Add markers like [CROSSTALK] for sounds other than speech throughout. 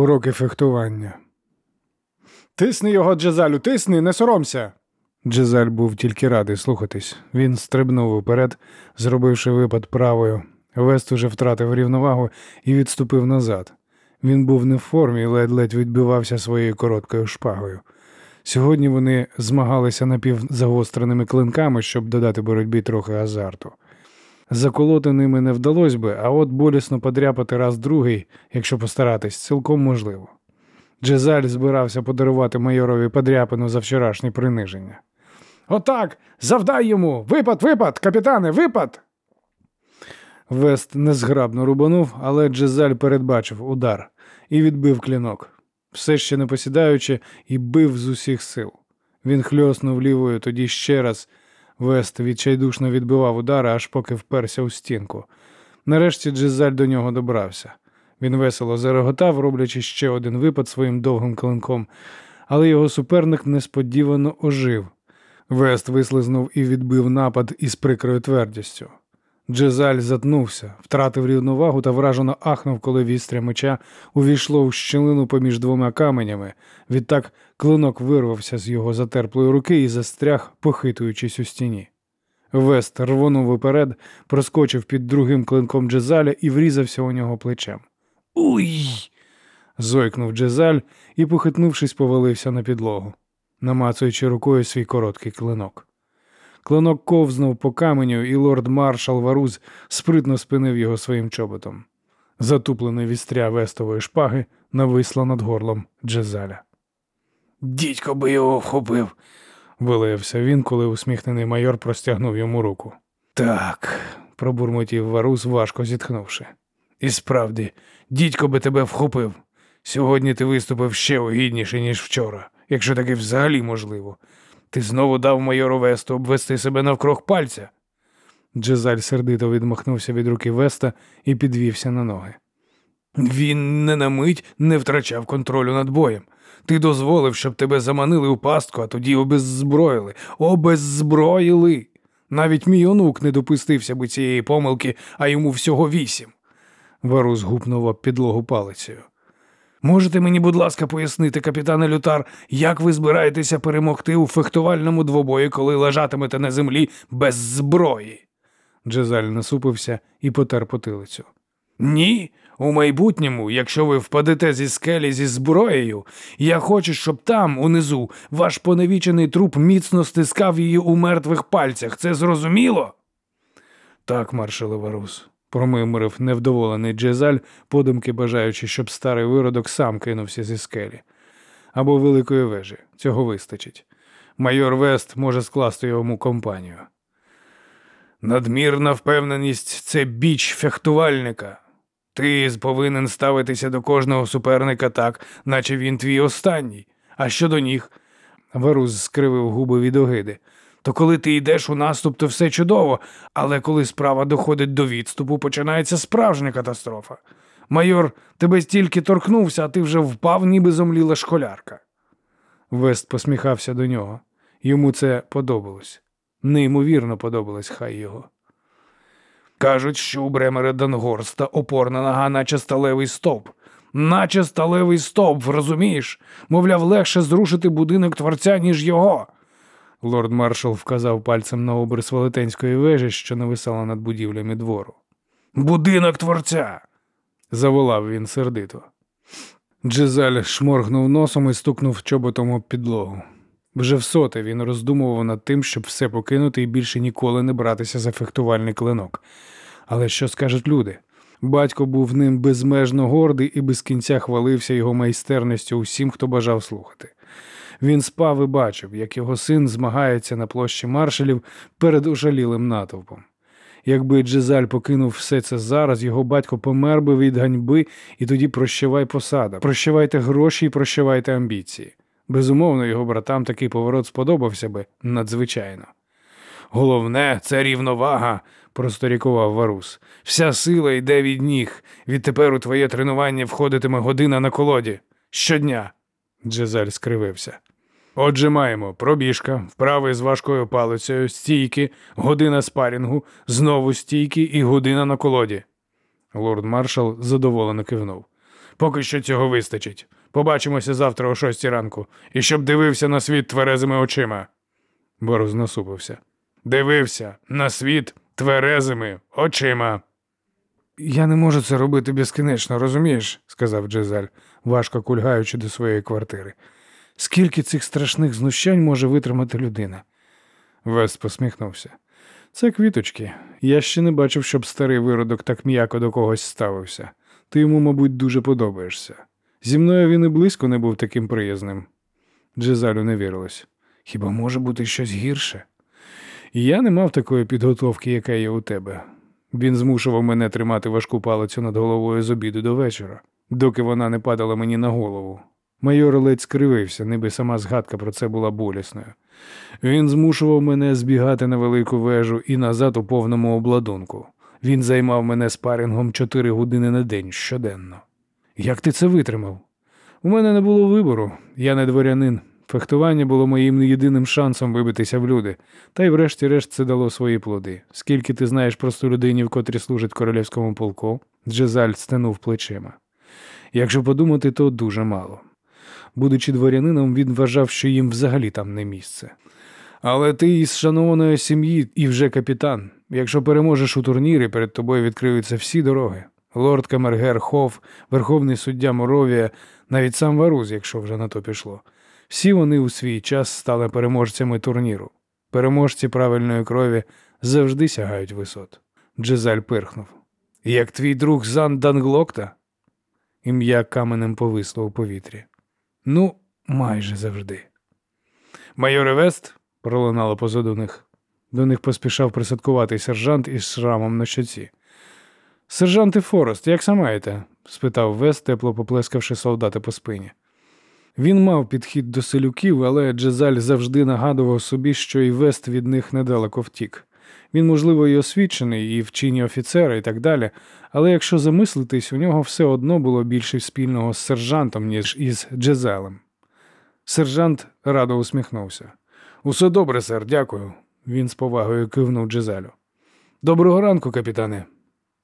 Уроки фехтування. Тисни його, Джезалю, тисни, не соромся. Джезаль був тільки радий слухатись. Він стрибнув уперед, зробивши випад правою. Вест уже втратив рівновагу і відступив назад. Він був не в формі і ледь-ледь відбивався своєю короткою шпагою. Сьогодні вони змагалися напівзагостреними клинками, щоб додати боротьбі трохи азарту. Заколоти ними не вдалося би, а от болісно подряпати раз другий, якщо постаратись, цілком можливо. Джезаль збирався подарувати майорові подряпину за вчорашнє приниження. Отак, завдай йому! Випад, випад, капітане, випад! Вест незграбно рубанув, але Джезаль передбачив удар і відбив клінок, все ще не посідаючи, і бив з усіх сил. Він хльоснув лівою, тоді ще раз. Вест відчайдушно відбивав удари, аж поки вперся у стінку. Нарешті Джезаль до нього добрався. Він весело зареготав, роблячи ще один випад своїм довгим клинком, але його суперник несподівано ожив. Вест вислизнув і відбив напад із прикрою твердістю. Джезаль затнувся, втратив рівновагу та вражено ахнув, коли вістря меча увійшло в щілину поміж двома каменями. Відтак клинок вирвався з його затерплої руки і застряг, похитуючись у стіні. Вест рвонув уперед, проскочив під другим клинком Джезаля і врізався у нього плечем. Уй! зойкнув Джезаль і, похитнувшись, повалився на підлогу, намацуючи рукою свій короткий клинок. Клинок ковзнув по каменю, і лорд маршал Варуз спритно спинив його своїм чоботом. Затуплене вістря вестової шпаги нависло над горлом Джезаля. Дідько би його вхопив, вилився він, коли усміхнений майор простягнув йому руку. Так, пробурмотів Варуз, важко зітхнувши. І справді, дідько би тебе вхопив. Сьогодні ти виступив ще огідніше, ніж вчора, якщо таки взагалі можливо. Ти знову дав майору Весту обвести себе навкруг пальця. Джезаль сердито відмахнувся від руки Веста і підвівся на ноги. Він не на мить не втрачав контролю над боєм. Ти дозволив, щоб тебе заманили у пастку, а тоді обеззброїли. Обеззброїли. Навіть мій онук не допустився би цієї помилки, а йому всього вісім. Варус гупнув об підлогу палицею. Можете мені, будь ласка, пояснити, капітане Лютар, як ви збираєтеся перемогти у фехтувальному двобої, коли лежатимете на землі без зброї? Джезаль насупився і потер потилицю. Ні, у майбутньому, якщо ви впадете зі скелі зі зброєю, я хочу, щоб там, унизу, ваш поневічений труп міцно стискав її у мертвих пальцях. Це зрозуміло? Так, маршале Варус, промимрив невдоволений Джезаль, подумки бажаючи, щоб старий виродок сам кинувся зі скелі. Або великої вежі. Цього вистачить. Майор Вест може скласти йому компанію. Надмірна впевненість це біч фехтувальника. Ти повинен ставитися до кожного суперника так, наче він твій останній. А щодо ніг. Варус скривив губи від огиди. То коли ти йдеш у наступ, то все чудово, але коли справа доходить до відступу, починається справжня катастрофа. Майор тебе стільки торкнувся, а ти вже впав, ніби зомліла школярка. Вест посміхався до нього. Йому це подобалось. Неймовірно подобалось хай його. Кажуть, що у Бремера Дангорста опорна нога, наче сталевий стовп. Наче сталевий стовп, розумієш? Мовляв, легше зрушити будинок творця, ніж його. Лорд маршал вказав пальцем на обрис велетенської вежі, що нависала над будівлями двору. Будинок творця. заволав він сердито. Джезаль шморгнув носом і стукнув чоботом об підлогу. Вже всоте він роздумував над тим, щоб все покинути і більше ніколи не братися за фехтувальний клинок. Але що скажуть люди? Батько був ним безмежно гордий і без кінця хвалився його майстерністю усім, хто бажав слухати. Він спав і бачив, як його син змагається на площі маршалів перед ожалілим натовпом. Якби Джезаль покинув все це зараз, його батько помер би від ганьби, і тоді прощавай посада, прощавайте гроші і прощавайте амбіції. Безумовно, його братам такий поворот сподобався би надзвичайно. Головне, це рівновага, просторікував Варус. Вся сила йде від ніг. Відтепер у твоє тренування входитиме година на колоді. Щодня. Джезаль скривився. Отже, маємо пробіжка, вправи з важкою палицею, стійки, година спарінгу, знову стійки і година на колоді. Лорд маршал задоволено кивнув. Поки що цього вистачить. Побачимося завтра о шостій ранку, і щоб дивився на світ тверезими очима. Борус насупився. Дивився на світ тверезими очима. Я не можу це робити безкінечно, розумієш? сказав Джезаль, важко кульгаючи до своєї квартири. Скільки цих страшних знущань може витримати людина? Вест посміхнувся. Це квіточки. Я ще не бачив, щоб старий виродок так м'яко до когось ставився. Ти йому, мабуть, дуже подобаєшся. Зі мною він і близько не був таким приязним. Джезалю не вірилось. Хіба може бути щось гірше? Я не мав такої підготовки, яка є у тебе. Він змушував мене тримати важку палицю над головою з обіду до вечора, доки вона не падала мені на голову. Майор ледь скривився, ніби сама згадка про це була болісною. Він змушував мене збігати на велику вежу і назад у повному обладунку. Він займав мене спарингом чотири години на день щоденно. Як ти це витримав? У мене не було вибору, я не дворянин. Фехтування було моїм єдиним шансом вибитися в люди, та й врешті-решт це дало свої плоди. Скільки ти знаєш просто людині, в котрі служить королівському полку, Джезаль стенув плечима. Якщо подумати, то дуже мало. Будучи дворянином, він вважав, що їм взагалі там не місце. Але ти із шанованої сім'ї і вже капітан. Якщо переможеш у турнірі, перед тобою відкриються всі дороги. Лорд Камергер Хоф, Верховний суддя Моровія, навіть сам Варуз, якщо вже на то пішло. Всі вони у свій час стали переможцями турніру. Переможці правильної крові завжди сягають висот. Джезаль пирхнув. Як твій друг Зан Данглокта? Ім'я каменем повисло у повітрі. Ну, майже завжди. Майоре Вест, пролунало позаду них. До них поспішав присадкуватий сержант із шрамом на щоці. Сержанти Форест, як самаєте? спитав Вест, тепло поплескавши солдата по спині. Він мав підхід до селюків, але Джезаль завжди нагадував собі, що і Вест від них недалеко втік. Він, можливо, і освічений, і в чині офіцера, і так далі, але якщо замислитись, у нього все одно було більше спільного з сержантом, ніж із Джезелем. Сержант радо усміхнувся. Усе добре, сер, дякую. Він з повагою кивнув Джезелю. Доброго ранку, капітане.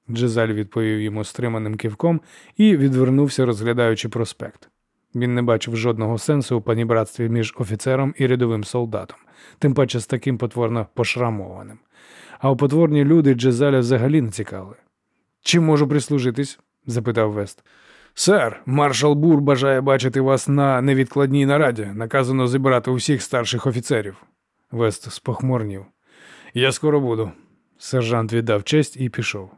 Джезаль відповів йому стриманим кивком і відвернувся, розглядаючи проспект. Він не бачив жодного сенсу у панібратстві між офіцером і рядовим солдатом, тим паче з таким потворно пошрамованим. А у потворні люди Джезаля взагалі не цікавили. Чим можу прислужитись? запитав Вест. Сер, маршал Бур бажає бачити вас на невідкладній нараді. Наказано зібрати усіх старших офіцерів. Вест спохмурнів. Я скоро буду. Сержант віддав честь і пішов.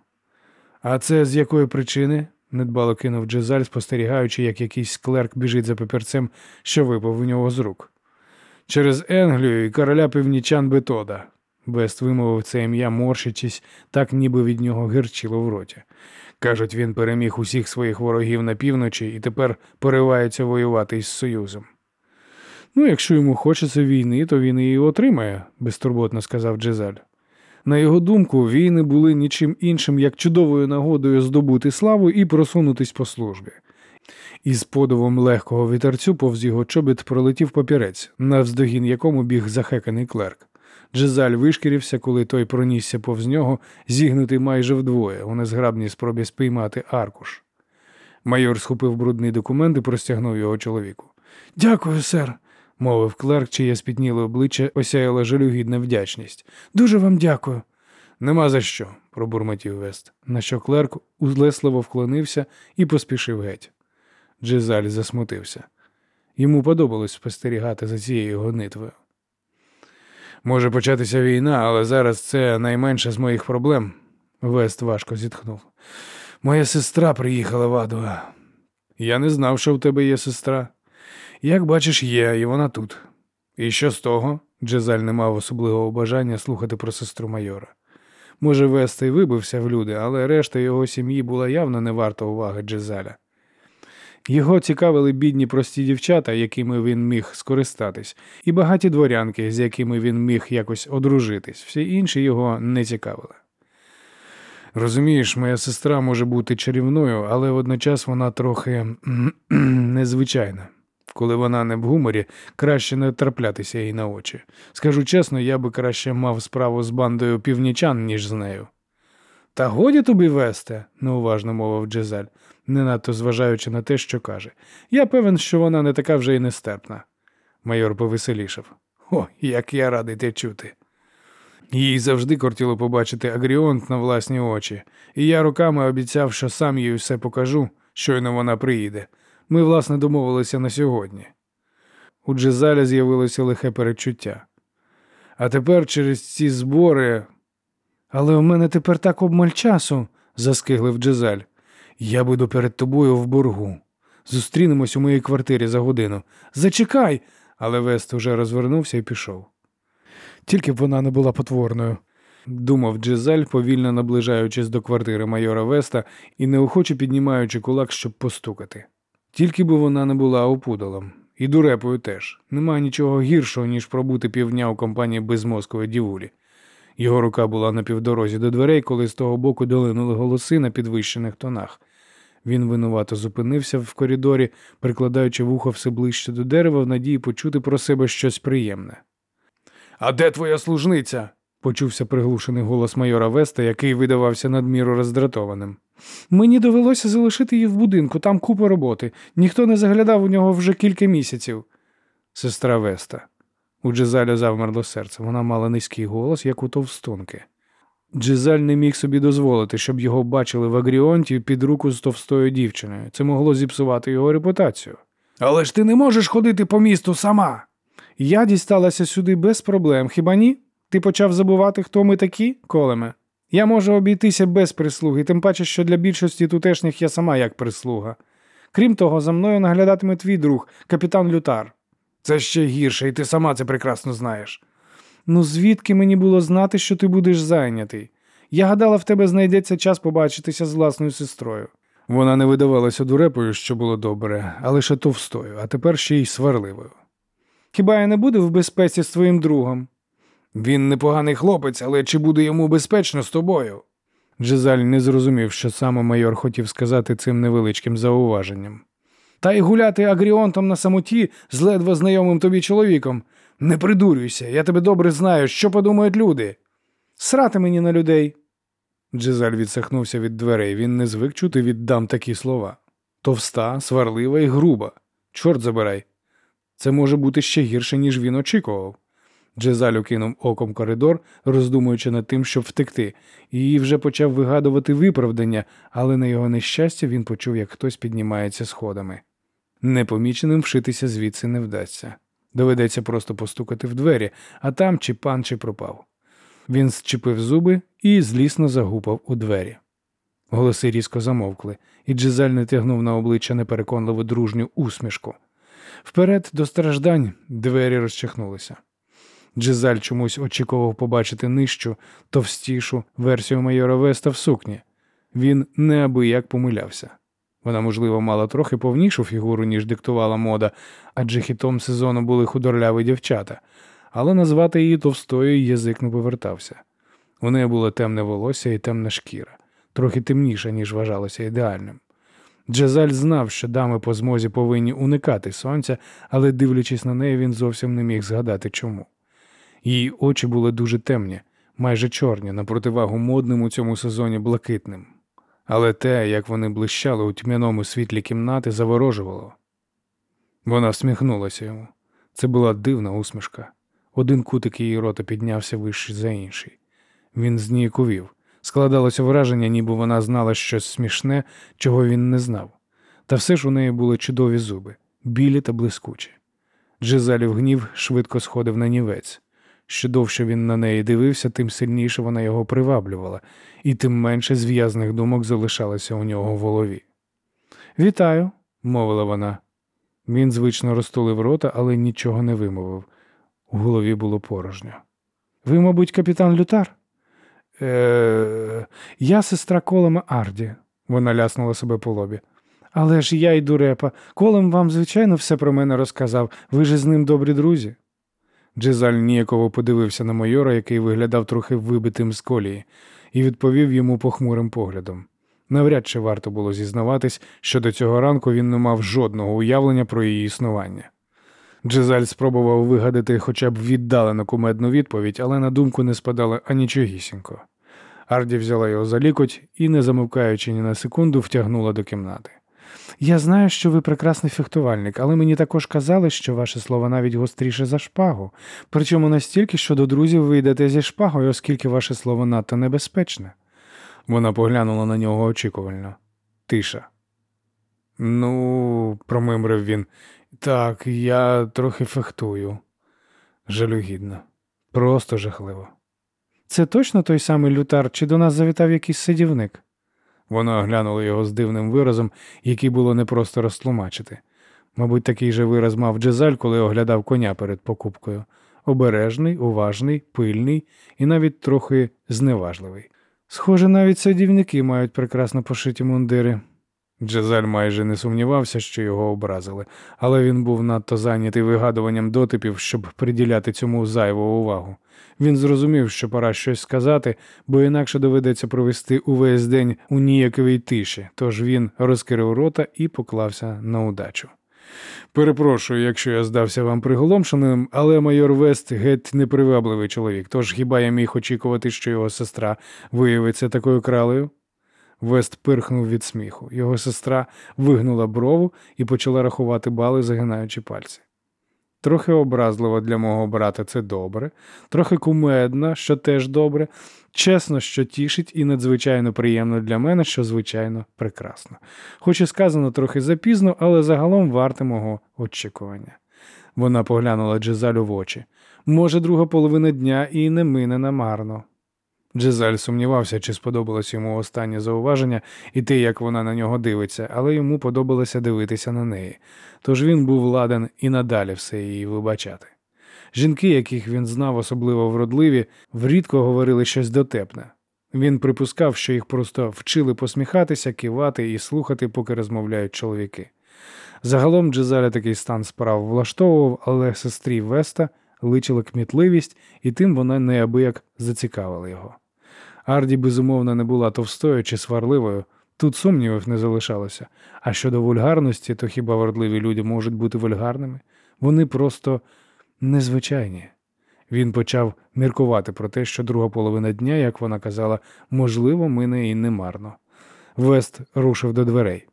А це з якої причини? недбало кинув Джезаль, спостерігаючи, як якийсь клерк біжить за папірцем, що випав у нього з рук. Через Енглію і короля північан Бетода. Бест вимовив це ім'я, морщичись, так ніби від нього гирчило в роті. Кажуть, він переміг усіх своїх ворогів на півночі і тепер поривається воювати із Союзом. Ну, якщо йому хочеться війни, то він її отримає, безтурботно сказав Джезаль. На його думку, війни були нічим іншим, як чудовою нагодою здобути славу і просунутись по службі. Із подовом легкого вітерцю повз його чобіт пролетів папірець, навздогін якому біг захеканий клерк. Джезаль вишкірився, коли той пронісся повз нього, зігнутий майже вдвоє, у незграбній спробі спіймати аркуш. Майор схопив брудний документ і простягнув його чоловіку. Дякую, сер, мовив клерк, чиє спітніле обличчя осяяла жалюгідна вдячність. Дуже вам дякую. Нема за що, пробурмотів Вест, на що клерк узлесливо вклонився і поспішив геть. Джезаль засмутився. Йому подобалось спостерігати за цією гонитвою. Може початися війна, але зараз це найменше з моїх проблем. Вест важко зітхнув. Моя сестра приїхала в Адуа. Я не знав, що в тебе є сестра. Як бачиш, є, і вона тут. І що з того? Джезаль не мав особливого бажання слухати про сестру майора. Може, Вест і вибився в люди, але решта його сім'ї була явно не варта уваги Джезаля. Його цікавили бідні прості дівчата, якими він міг скористатись, і багаті дворянки, з якими він міг якось одружитись, всі інші його не цікавили. Розумієш, моя сестра може бути чарівною, але водночас вона трохи [CLEARS THROAT] незвичайна. Коли вона не в гуморі, краще не траплятися їй на очі. Скажу чесно, я би краще мав справу з бандою північан, ніж з нею. Та годі тобі вести, неуважно мовив Джезаль. Не надто зважаючи на те, що каже. Я певен, що вона не така вже й нестерпна. Майор повеселішав. О, як я радий те чути. Їй завжди кортіло побачити Агріонт на власні очі, і я руками обіцяв, що сам їй все покажу, щойно вона приїде. Ми, власне, домовилися на сьогодні. У Джезаля з'явилося лихе перечуття. А тепер через ці збори. Але у мене тепер так обмаль часу, заскиглив Джезаль. Я буду перед тобою в боргу. Зустрінемось у моїй квартирі за годину. Зачекай. Але Вест уже розвернувся і пішов. Тільки б вона не була потворною, думав Джезаль, повільно наближаючись до квартири майора Веста і неохоче піднімаючи кулак, щоб постукати. Тільки б вона не була опудалом. І дурепою теж. Нема нічого гіршого, ніж пробути півдня у компанії безмозкової дівулі. Його рука була на півдорозі до дверей, коли з того боку долинули голоси на підвищених тонах. Він винувато зупинився в коридорі, прикладаючи вухо все ближче до дерева в надії почути про себе щось приємне. А де твоя служниця? почувся приглушений голос майора Веста, який видавався надміру роздратованим. Мені довелося залишити її в будинку, там купа роботи. Ніхто не заглядав у нього вже кілька місяців. Сестра Веста. У Джезаля завмерло серце. Вона мала низький голос, як у товстунки. Джезаль не міг собі дозволити, щоб його бачили в агріонті під руку з товстою дівчиною. Це могло зіпсувати його репутацію. Але ж ти не можеш ходити по місту сама. Я дісталася сюди без проблем, хіба ні? Ти почав забувати, хто ми такі, колеме? Я можу обійтися без прислуги, тим паче, що для більшості тутешніх я сама як прислуга. Крім того, за мною наглядатиме твій друг, капітан Лютар. Це ще гірше, і ти сама це прекрасно знаєш. Ну, звідки мені було знати, що ти будеш зайнятий? Я гадала, в тебе знайдеться час побачитися з власною сестрою. Вона не видавалася дурепою, що було добре, а лише товстою, а тепер ще й сварливою. Хіба я не буду в безпеці з твоїм другом? Він непоганий хлопець, але чи буде йому безпечно з тобою? Джезаль не зрозумів, що саме майор хотів сказати цим невеличким зауваженням. Та й гуляти агріонтом на самоті з ледве знайомим тобі чоловіком. Не придурюйся, я тебе добре знаю, що подумають люди. Срати мені на людей. Джезаль відсахнувся від дверей. Він не звик чути від дам такі слова. Товста, сварлива і груба. Чорт забирай. Це може бути ще гірше, ніж він очікував. Джезаль кинув оком коридор, роздумуючи над тим, щоб втекти, і вже почав вигадувати виправдання, але на його нещастя він почув, як хтось піднімається сходами. Непоміченим вшитися звідси не вдасться. Доведеться просто постукати в двері, а там чи пан, чи пропав. Він зчепив зуби і злісно загупав у двері. Голоси різко замовкли, і Джезаль не тягнув на обличчя непереконливо дружню усмішку. Вперед до страждань двері розчахнулися. Джезаль чомусь очікував побачити нижчу, товстішу версію майора Веста в сукні. Він неабияк помилявся. Вона, можливо, мала трохи повнішу фігуру, ніж диктувала мода, адже хітом сезону були худорляві дівчата, але назвати її товстою язик не повертався. У неї було темне волосся і темна шкіра, трохи темніша, ніж вважалося ідеальним. Джезаль знав, що дами по змозі повинні уникати сонця, але, дивлячись на неї, він зовсім не міг згадати чому. Її очі були дуже темні, майже чорні, на противагу модним у цьому сезоні блакитним. Але те, як вони блищали у тьмяному світлі кімнати, заворожувало. Вона всміхнулася йому. Це була дивна усмішка. Один кутик її рота піднявся вище за інший. Він зніяковів. Складалося враження, ніби вона знала щось смішне, чого він не знав. Та все ж у неї були чудові зуби, білі та блискучі. Джезалів гнів швидко сходив на нівець. Що довше він на неї дивився, тим сильніше вона його приваблювала, і тим менше зв'язних думок залишалося у нього в голові. Вітаю, мовила вона. Він звично розтулив рота, але нічого не вимовив. У голові було порожньо. Ви, мабуть, капітан Лютар? Е, Я сестра Колема Арді, вона ляснула себе по лобі. Але ж я й дурепа. Колем вам, звичайно, все про мене розказав. Ви ж з ним добрі друзі. Джезаль ніяково подивився на майора, який виглядав трохи вибитим з колії, і відповів йому похмурим поглядом. Навряд чи варто було зізнаватись, що до цього ранку він не мав жодного уявлення про її існування. Джезаль спробував вигадати хоча б віддалену кумедну відповідь, але на думку не спадало анічогісінько. Арді взяла його за лікоть і, не замовкаючи ні на секунду, втягнула до кімнати. Я знаю, що ви прекрасний фехтувальник, але мені також казали, що ваше слово навіть гостріше за шпагу. Причому настільки, що до друзів ви йдете зі шпагою, оскільки ваше слово надто небезпечне. Вона поглянула на нього очікувально. Тиша. Ну, промимрив він. Так, я трохи фехтую. Жалюгідно. Просто жахливо. Це точно той самий лютар, чи до нас завітав якийсь сидівник? Вона оглянула його з дивним виразом, який було непросто розтлумачити. Мабуть, такий же вираз мав Джезаль, коли оглядав коня перед покупкою. Обережний, уважний, пильний і навіть трохи зневажливий. Схоже, навіть садівники мають прекрасно пошиті мундири. Джезаль майже не сумнівався, що його образили, але він був надто зайнятий вигадуванням дотипів, щоб приділяти цьому зайву увагу. Він зрозумів, що пора щось сказати, бо інакше доведеться провести увесь день у ніяковій тиші, тож він розкрив рота і поклався на удачу. Перепрошую, якщо я здався вам приголомшеним, але майор Вест геть непривабливий чоловік, тож хіба я міг очікувати, що його сестра виявиться такою кралею? Вест пирхнув від сміху. Його сестра вигнула брову і почала рахувати бали, загинаючи пальці. Трохи образливо для мого брата це добре, трохи кумедно, що теж добре, чесно, що тішить, і надзвичайно приємно для мене, що звичайно прекрасно. Хоч і сказано трохи запізно, але загалом варте мого очікування. Вона поглянула Джезалю в очі. Може, друга половина дня і не мине намарно. Джезаль сумнівався, чи сподобалось йому останнє зауваження і те, як вона на нього дивиться, але йому подобалося дивитися на неї, тож він був ладен і надалі все її вибачати. Жінки, яких він знав, особливо вродливі, врідко говорили щось дотепне. Він припускав, що їх просто вчили посміхатися, кивати і слухати, поки розмовляють чоловіки. Загалом Джезаля такий стан справ влаштовував, але сестрі Веста личила кмітливість, і тим вона неабияк зацікавила його. Арді, безумовно, не була товстою чи сварливою, тут сумнівів не залишалося. А щодо вульгарності, то хіба вродливі люди можуть бути вульгарними? Вони просто незвичайні. Він почав міркувати про те, що друга половина дня, як вона казала, можливо, мине і немарно. Вест рушив до дверей.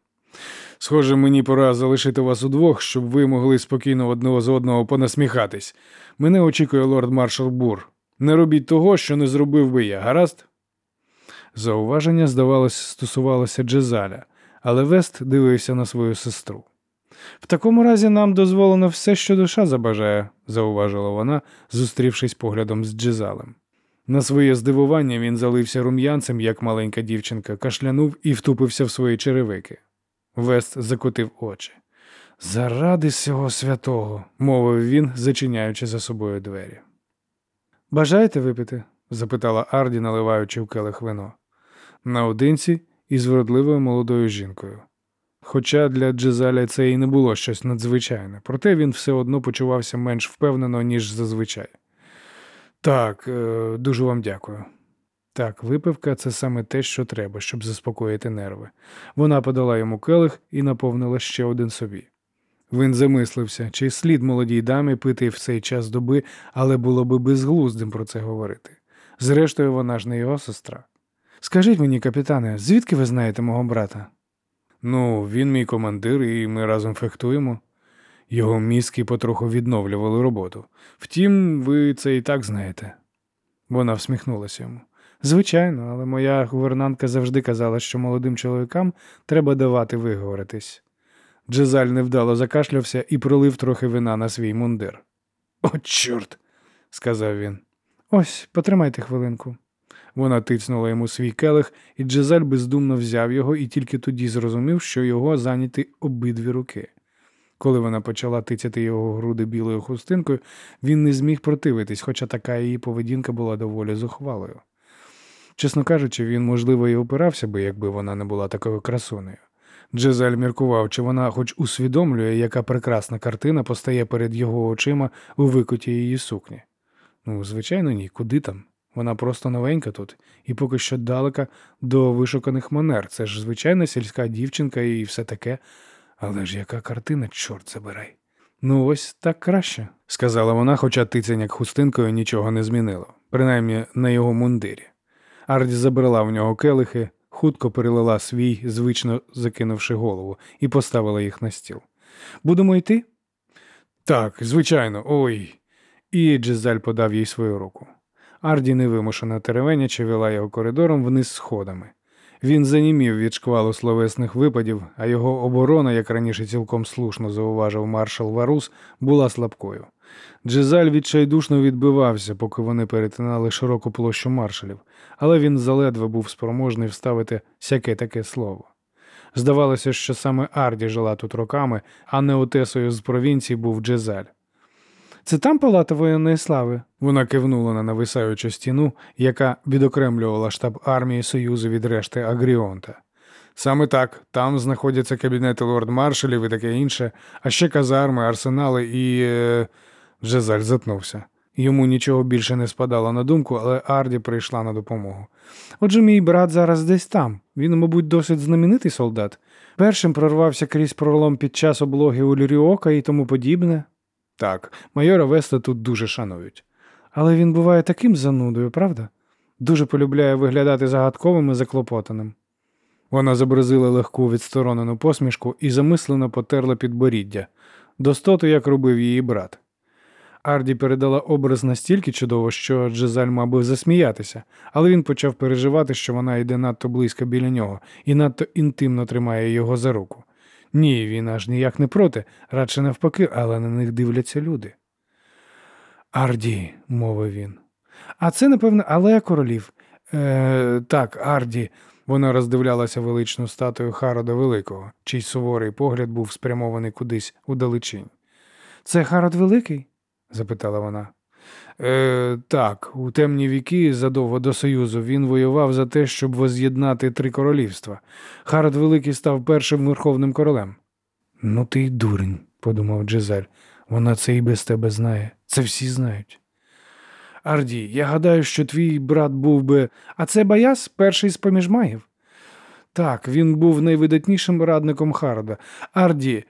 Схоже, мені пора залишити вас удвох, щоб ви могли спокійно одного з одного понасміхатись. Мене очікує лорд маршал Бур. Не робіть того, що не зробив би я, гаразд? Зауваження, здавалось, стосувалося Джезаля, але Вест дивився на свою сестру. В такому разі нам дозволено все, що душа забажає, зауважила вона, зустрівшись поглядом з Джезалем. На своє здивування він залився рум'янцем, як маленька дівчинка, кашлянув і втупився в свої черевики. Вест закотив очі. Заради всього святого, мовив він, зачиняючи за собою двері. Бажаєте випити? запитала Арді, наливаючи в келих вино. Наодинці із вродливою молодою жінкою. Хоча для Джезаля це і не було щось надзвичайне, проте він все одно почувався менш впевнено, ніж зазвичай. Так, е, дуже вам дякую. Так, випивка це саме те, що треба, щоб заспокоїти нерви. Вона подала йому келих і наповнила ще один собі. Він замислився, чи слід молодій дамі пити в цей час доби, але було би безглуздим про це говорити. Зрештою, вона ж не його сестра. Скажіть мені, капітане, звідки ви знаєте мого брата? Ну, він мій командир, і ми разом фехтуємо. Його мізки потроху відновлювали роботу. Втім, ви це і так знаєте. Вона всміхнулася йому. Звичайно, але моя гувернантка завжди казала, що молодим чоловікам треба давати виговоритись. Джезаль невдало закашлявся і пролив трохи вина на свій мундир. О, чорт, сказав він. Ось, потримайте хвилинку. Вона тицнула йому свій келих, і Джезаль бездумно взяв його і тільки тоді зрозумів, що його зайняті обидві руки. Коли вона почала тицяти його груди білою хустинкою, він не зміг противитись, хоча така її поведінка була доволі зухвалою. Чесно кажучи, він, можливо, і опирався би, якби вона не була такою красунею. Джезаль міркував, чи вона хоч усвідомлює, яка прекрасна картина постає перед його очима у викуті її сукні. Ну, звичайно, ні, куди там? Вона просто новенька тут, і поки що далека до вишуканих манер. Це ж звичайна сільська дівчинка і все таке. Але ж яка картина, чорт забирай. Ну, ось так краще, сказала вона, хоча тицяння хустинкою нічого не змінило, принаймні на його мундирі. Арді забрала в нього келихи, хутко перелила свій, звично закинувши голову, і поставила їх на стіл. Будемо йти? Так, звичайно, ой. І Джезаль подав їй свою руку. Арді невимушена теревеняче вела його коридором вниз сходами. Він занімів від шквалу словесних випадів, а його оборона, як раніше цілком слушно зауважив маршал Варус, була слабкою. Джезаль відчайдушно відбивався, поки вони перетинали широку площу маршалів, але він заледве був спроможний вставити всяке таке слово. Здавалося, що саме Арді жила тут роками, а не Отесою з провінції був Джезаль. Це там палата воєнної слави? Вона кивнула на нависаючу стіну, яка відокремлювала штаб армії Союзу від решти Агріонта. Саме так, там знаходяться кабінети лорд-маршалів і таке інше, а ще казарми, арсенали і. Е... Джезаль затнувся. Йому нічого більше не спадало на думку, але Арді прийшла на допомогу. Отже, мій брат зараз десь там. Він, мабуть, досить знаменитий солдат. Першим прорвався крізь пролом під час облоги у Ліріока і тому подібне. Так, майора Веста тут дуже шанують. Але він буває таким занудою, правда? Дуже полюбляє виглядати загадковим і заклопотаним. Вона зобразила легку відсторонену посмішку і замислено потерла підборіддя, достоту, як робив її брат. Арді передала образ настільки чудово, що Джезаль мав би засміятися, але він почав переживати, що вона йде надто близько біля нього і надто інтимно тримає його за руку. Ні, він аж ніяк не проти, радше навпаки, але на них дивляться люди. Арді, мовив він. А це, напевно, алея королів. Е, Так, Арді. Вона роздивлялася величну статую Харода Великого, чий суворий погляд був спрямований кудись у далечінь. Це Харод Великий? Запитала вона. Е, Так, у темні віки, задовго до Союзу, він воював за те, щоб воз'єднати три королівства. Харод Великий став першим верховним королем. Ну, ти й дурень, подумав Джезель. Вона це і без тебе знає. Це всі знають. Арді, я гадаю, що твій брат був би. А це Баяс, перший з поміж магів. Так, він був найвидатнішим радником Харода. Арді,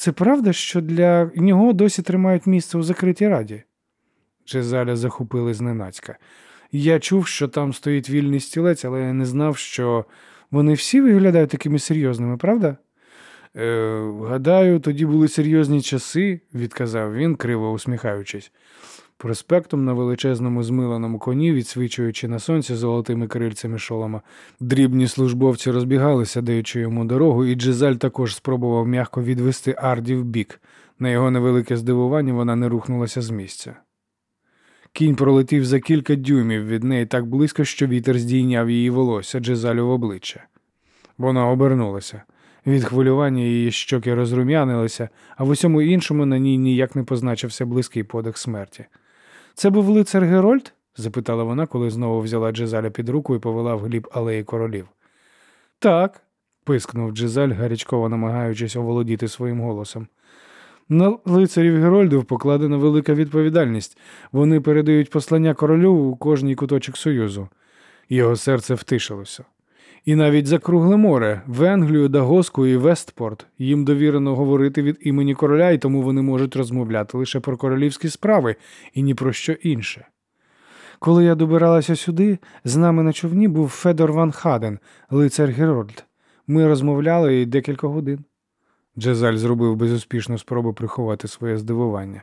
це правда, що для нього досі тримають місце у закритій раді? Джезаля захопили зненацька. Я чув, що там стоїть вільний стілець, але я не знав, що вони всі виглядають такими серйозними, правда? Е, Гадаю, тоді були серйозні часи, відказав він, криво усміхаючись. Проспектом на величезному змиленому коні, відсвічуючи на сонці золотими крильцями шолома, дрібні службовці розбігалися, даючи йому дорогу, і Джезаль також спробував м'яко відвести Арді в бік. На його невелике здивування вона не рухнулася з місця. Кінь пролетів за кілька дюймів від неї так близько, що вітер здійняв її волосся Джезалю в обличчя. Вона обернулася. Від хвилювання її щоки розрум'янилися, а в усьому іншому на ній ніяк не позначився близький подих смерті. Це був лицар Герольд? запитала вона, коли знову взяла Джезаля під руку і повела в гліб алеї королів. Так, пискнув Джезаль, гарячково намагаючись оволодіти своїм голосом. На лицарів Герольдів покладена велика відповідальність. Вони передають послання королю у кожній куточок Союзу. Його серце втишилося. І навіть за кругле море, в Енглію, Дагоску і Вестпорт їм довірено говорити від імені короля, і тому вони можуть розмовляти лише про королівські справи і ні про що інше. Коли я добиралася сюди, з нами на човні був Федор Ван Хаден, лицар Герольд. Ми розмовляли декілька годин. Джезаль зробив безуспішну спробу приховати своє здивування.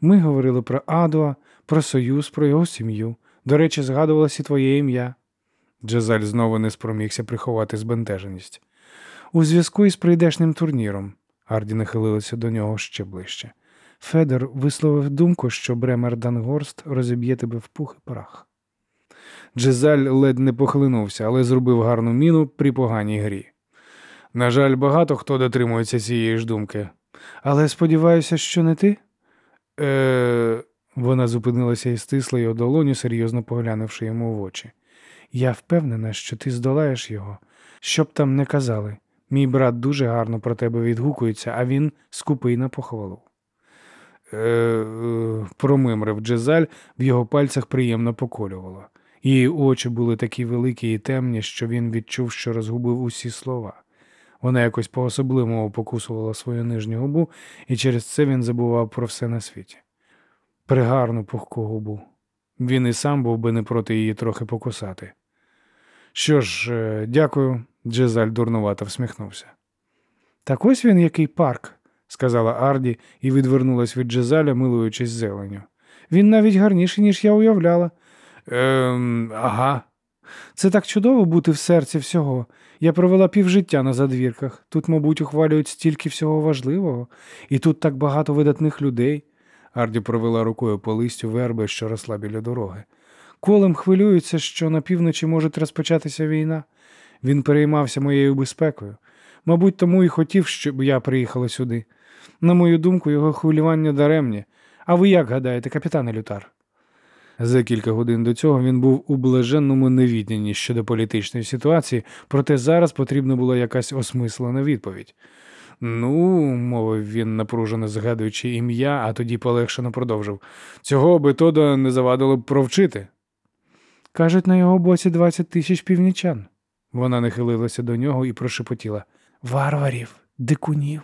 Ми говорили про Адуа, про союз, про його сім'ю. До речі, згадувалося твоє ім'я. Джезаль знову не спромігся приховати збентеженість. У зв'язку із прийдешнім турніром, Арді нахилилася до нього ще ближче. Федор висловив думку, що Бремер Дангорст розіб'є тебе в пух і прах. Джезаль ледь не похлинувся, але зробив гарну міну при поганій грі. На жаль, багато хто дотримується цієї ж думки. Але сподіваюся, що не ти? Е... Вона зупинилася і стисла його долоню, серйозно поглянувши йому в очі. Я впевнена, що ти здолаєш його. Що б там не казали. Мій брат дуже гарно про тебе відгукується, а він скупий на похвалу. Е, е, промимрив Джезаль, в його пальцях приємно поколювало. Її очі були такі великі і темні, що він відчув, що розгубив усі слова. Вона якось по-особливому покусувала свою нижню губу, і через це він забував про все на світі. Пригарну пухку губу. Він і сам був би не проти її трохи покусати. Що ж, е, дякую, Джезаль дурнувато всміхнувся. Так ось він який парк, сказала Арді і відвернулась від Джезаля, милуючись зеленю. Він навіть гарніший, ніж я уявляла. Ем, ага. Це так чудово бути в серці всього. Я провела півжиття на задвірках. Тут, мабуть, ухвалюють стільки всього важливого, і тут так багато видатних людей. Арді провела рукою по листю верби, що росла біля дороги. Колем хвилюється, що на півночі може розпочатися війна. Він переймався моєю безпекою. Мабуть, тому і хотів, щоб я приїхала сюди. На мою думку, його хвилювання даремні. А ви як гадаєте, капітане Лютар? За кілька годин до цього він був у блаженному невіднянні щодо політичної ситуації, проте зараз потрібна була якась осмислена відповідь. Ну, мовив він, напружено згадуючи ім'я, а тоді полегшено продовжив. Цього би Тода не завадило б провчити. Кажуть, на його боці 20 тисяч північан. Вона нахилилася до нього і прошепотіла Варварів, дикунів.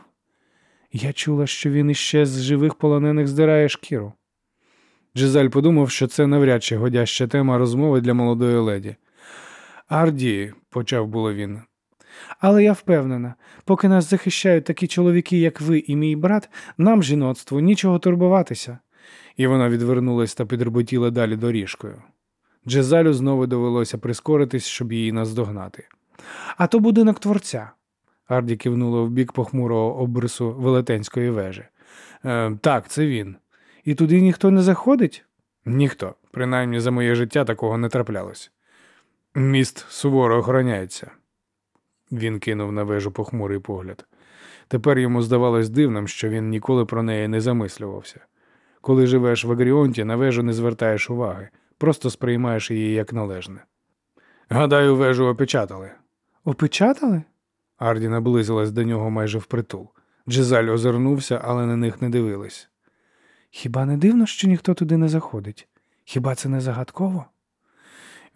Я чула, що він іще з живих полонених здирає шкіру. Джизаль подумав, що це навряд чи годяща тема розмови для молодої леді. Арді, почав було він. Але я впевнена, поки нас захищають такі чоловіки, як ви і мій брат, нам, жіноцтву, нічого турбуватися. І вона відвернулась та підроботіла далі доріжкою. Джезалю знову довелося прискоритись, щоб її наздогнати. А то будинок творця. Арді кивнула в бік похмурого обрису велетенської вежі. Е, так, це він. І туди ніхто не заходить? Ніхто. Принаймні за моє життя такого не траплялось. Міст суворо охороняється. Він кинув на вежу похмурий погляд. Тепер йому здавалось дивним, що він ніколи про неї не замислювався. Коли живеш в Агріонті, на вежу не звертаєш уваги, просто сприймаєш її як належне. Гадаю, вежу опечатали. Опечатали? Арді наблизилась до нього майже впритул. Джезаль озирнувся, але на них не дивилась. Хіба не дивно, що ніхто туди не заходить? Хіба це не загадково?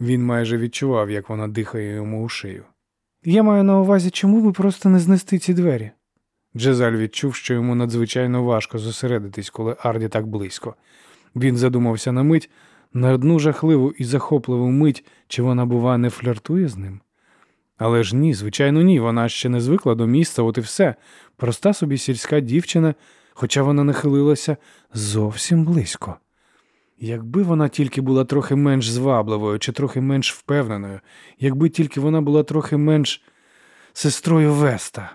Він майже відчував, як вона дихає йому у шию. Я маю на увазі, чому ви просто не знести ці двері? Джезаль відчув, що йому надзвичайно важко зосередитись, коли Арді так близько. Він задумався на мить, на одну жахливу і захопливу мить, чи вона, бува, не фліртує з ним. Але ж ні, звичайно, ні, вона ще не звикла до місця, от і все. Проста собі сільська дівчина, хоча вона нахилилася зовсім близько. Якби вона тільки була трохи менш звабливою чи трохи менш впевненою, якби тільки вона була трохи менш сестрою Веста.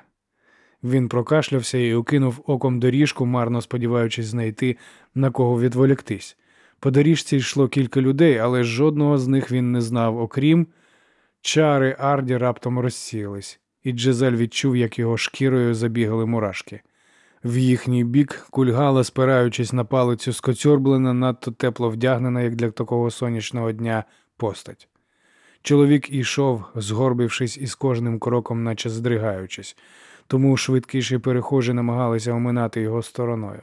Він прокашлявся і окинув оком доріжку, марно сподіваючись знайти на кого відволіктись. По доріжці йшло кілька людей, але жодного з них він не знав, окрім чари Арді раптом розсіялись, і Джезель відчув, як його шкірою забігали мурашки. В їхній бік кульгала, спираючись на палицю скоцюрблена, надто тепло вдягнена, як для такого сонячного дня, постать. Чоловік ішов, згорбившись із кожним кроком, наче здригаючись, тому швидкіші перехожі намагалися оминати його стороною.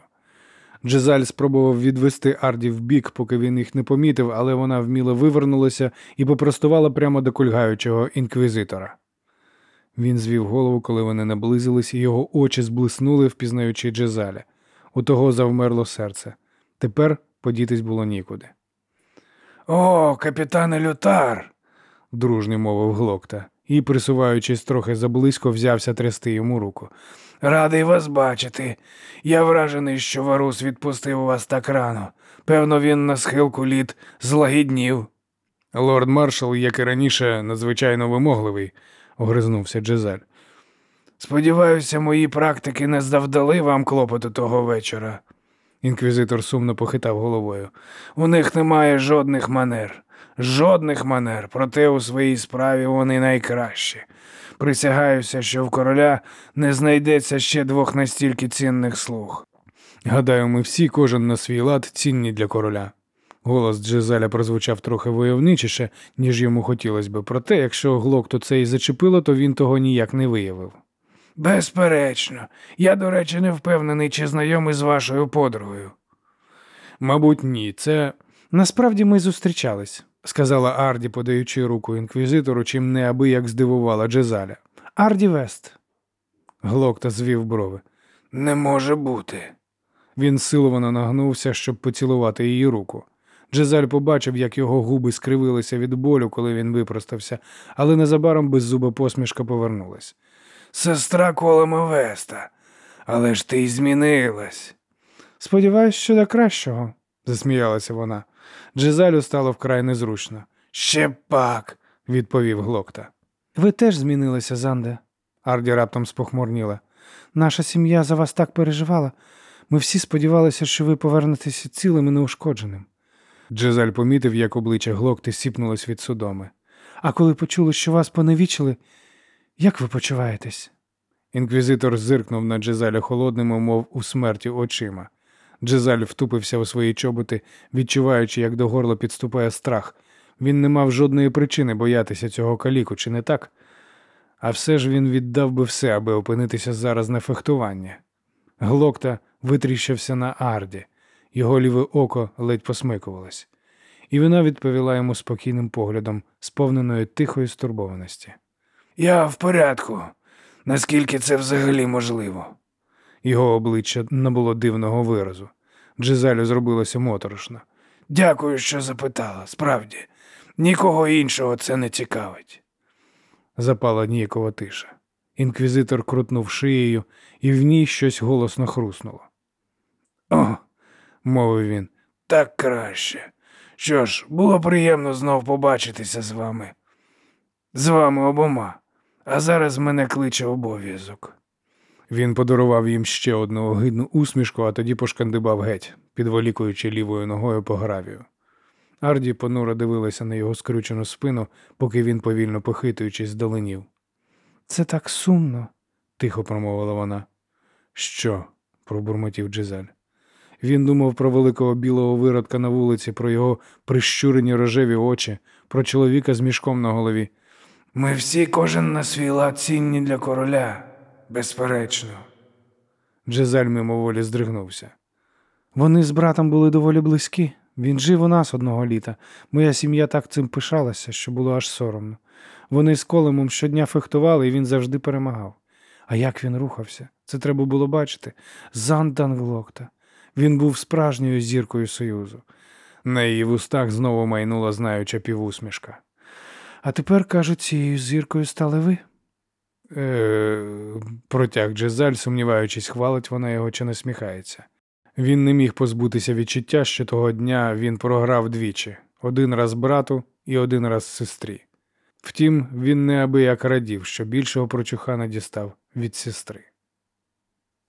Джезаль спробував відвести Арді в бік, поки він їх не помітив, але вона вміло вивернулася і попростувала прямо до кульгаючого інквізитора. Він звів голову, коли вони наблизились, і його очі зблиснули, впізнаючи Джезаля. У того завмерло серце. Тепер подітись було нікуди. О, капітане Лютар. дружньо мовив глокта, і, присуваючись трохи заблизько, взявся трясти йому руку. Радий вас бачити. Я вражений, що Варус відпустив вас так рано. Певно, він на схилку літ злагіднів. Лорд маршал, як і раніше, надзвичайно вимогливий, огризнувся Джезаль. Сподіваюся, мої практики не завдали вам клопоту того вечора. Інквізитор сумно похитав головою. У них немає жодних манер, жодних манер, проте у своїй справі вони найкращі. Присягаюся, що в короля не знайдеться ще двох настільки цінних слуг. Гадаю, ми всі, кожен на свій лад, цінні для короля. Голос Джезаля прозвучав трохи войовничіше, ніж йому хотілося би, проте, якщо глокту це і зачепило, то він того ніяк не виявив. Безперечно, я, до речі, не впевнений, чи знайомий з вашою подругою. Мабуть, ні, це. Насправді ми зустрічались, сказала Арді, подаючи руку інквізитору, чим неабияк здивувала Джезаля. Арді Вест. Глокта звів брови. Не може бути. Він силовано нагнувся, щоб поцілувати її руку. Джезаль побачив, як його губи скривилися від болю, коли він випростався, але незабаром беззуба посмішка повернулась. Сестра Колема Веста, але ж ти й змінилась. Сподіваюсь, що до кращого, засміялася вона. Джезалю стало вкрай незручно. Ще пак, відповів глокта. Ви теж змінилися, Занде. Арді раптом спохмурніла. Наша сім'я за вас так переживала. Ми всі сподівалися, що ви повернетеся цілим і неушкодженим. Джезаль помітив, як обличчя глокти сіпнулось від судоми. А коли почули, що вас поневічили, як ви почуваєтесь? Інквізитор зиркнув на Джезаля холодними, мов у смерті очима. Джезаль втупився у свої чоботи, відчуваючи, як до горла підступає страх. Він не мав жодної причини боятися цього каліку, чи не так? А все ж він віддав би все, аби опинитися зараз на фехтування. Глокта витріщився на Арді, його ліве око ледь посмикувалось, і вона відповіла йому спокійним поглядом, сповненою тихої стурбованості. Я в порядку, наскільки це взагалі можливо. Його обличчя набуло дивного виразу. Джизалю зробилося моторошно. Дякую, що запитала. Справді, нікого іншого це не цікавить. Запала ніякова тиша. Інквізитор крутнув шиєю, і в ній щось голосно хруснуло. О, мовив він, так краще. Що ж, було приємно знов побачитися з вами. З вами обома. А зараз мене кличе обов'язок. Він подарував їм ще одну огидну усмішку, а тоді пошкандибав геть, підволікуючи лівою ногою по гравію. Арді понуро дивилася на його скручену спину, поки він, повільно похитуючись, здаленів. Це так сумно, тихо промовила вона. Що? пробурмотів Джизель. Він думав про великого білого виродка на вулиці, про його прищурені рожеві очі, про чоловіка з мішком на голові. Ми всі кожен на свій лад цінні для короля, безперечно. Джезель мимоволі здригнувся. Вони з братом були доволі близькі. Він жив у нас одного літа. Моя сім'я так цим пишалася, що було аж соромно. Вони з колемом щодня фехтували, і він завжди перемагав. А як він рухався? Це треба було бачити. Зандан Глокта. Він був справжньою зіркою Союзу. На її вустах знову майнула знаюча півусмішка. А тепер, кажуть, цією зіркою стали ви? Е, протяг Джезаль, сумніваючись, хвалить вона його чи насміхається. Він не міг позбутися відчуття, що того дня він програв двічі один раз брату і один раз сестрі. Втім, він неабияк радів, що більшого прочуха не дістав від сестри.